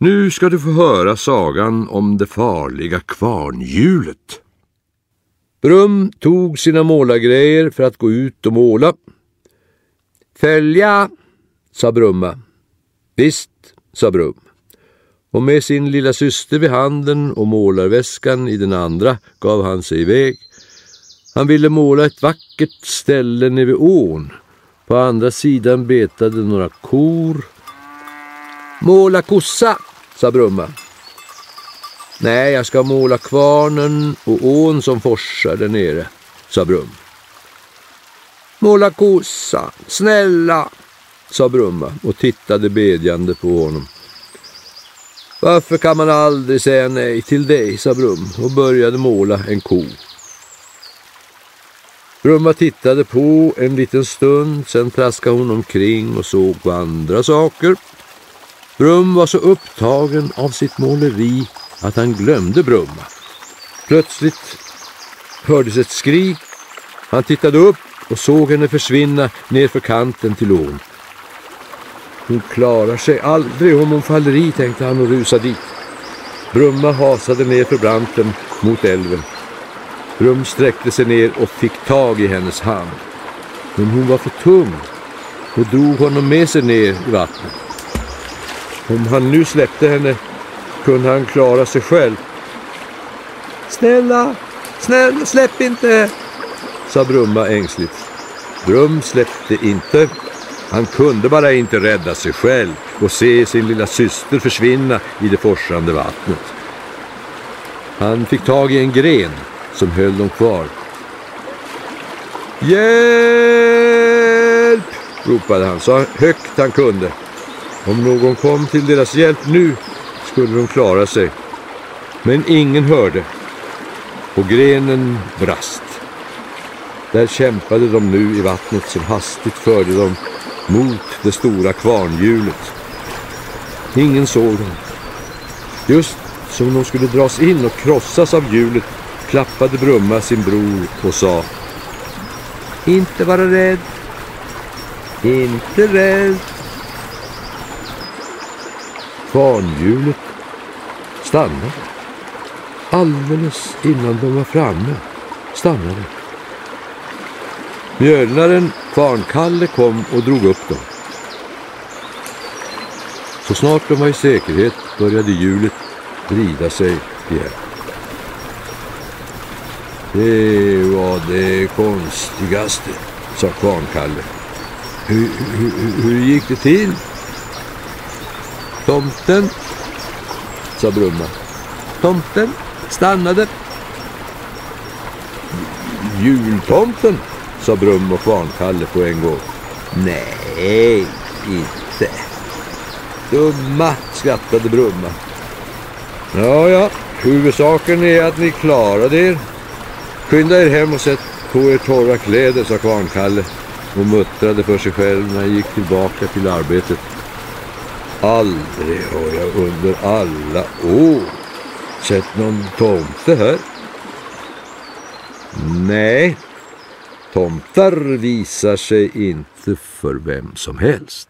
Nu ska du få höra sagan om det farliga kvarnhjulet. Brum tog sina målargrejer för att gå ut och måla. Följa, sa Brumma. Visst, sa Brum. Och med sin lilla syster vid handen och målarväskan i den andra gav han sig iväg. Han ville måla ett vackert ställe nere vid ån. På andra sidan betade några kor. Måla kossa, sa Brumma. Nej, jag ska måla kvarnen och ån som forsar där nere, sa Brum. Måla kossan, snälla, sa Brumma och tittade bedjande på honom. Varför kan man aldrig säga nej till dig, sa Brum och började måla en ko. Brumma tittade på en liten stund, sen traskade hon omkring och såg på andra saker. Brum var så upptagen av sitt måleri att han glömde Brumma. Plötsligt hördes ett skrik. Han tittade upp och såg henne försvinna nerför kanten till ån. Hon klarar sig aldrig om hon faller i, tänkte han och rusade dit. Brumma hasade ner för branten mot älven. Brum sträckte sig ner och fick tag i hennes hand. Men hon var för tung och drog honom med sig ner i vattnet. Om han nu släppte henne kunde han klara sig själv. Snälla, snälla släpp inte, sa Brumma ängsligt. Brum släppte inte. Han kunde bara inte rädda sig själv och se sin lilla syster försvinna i det forsande vattnet. Han fick tag i en gren som höll dem kvar. Hjälp! ropade han så högt han kunde. Om någon kom till deras hjälp nu skulle de klara sig. Men ingen hörde. Och grenen brast. Där kämpade de nu i vattnet som hastigt förde dem mot det stora kvarnhjulet. Ingen såg dem. Just som de skulle dras in och krossas av hjulet klappade Brumma sin bror och sa Inte vara rädd. Inte rädd. Kvarnhjulet stannade. Alldeles innan de var framme stannade. Mjölnaren Kvarnkalle kom och drog upp dem. Så snart de var i säkerhet började hjulet vrida sig igen. Det var det konstigaste, sa Kvarnkalle. Hur, hur, hur gick det till? Tomten, sa Brumma. Tomten stannade. Jultomten, sa Brum och Kvarnkalle på en gång. Nej, inte. Dumma, skrattade Brumma. Ja, ja, huvudsaken är att ni klarade er. Skynda er hem och sätt på er torra kläder, sa Kvarnkalle och muttrade för sig själv när han gick tillbaka till arbetet. Aldrig har jag under alla år sett någon tomte här. Nej, tomtar visar sig inte för vem som helst.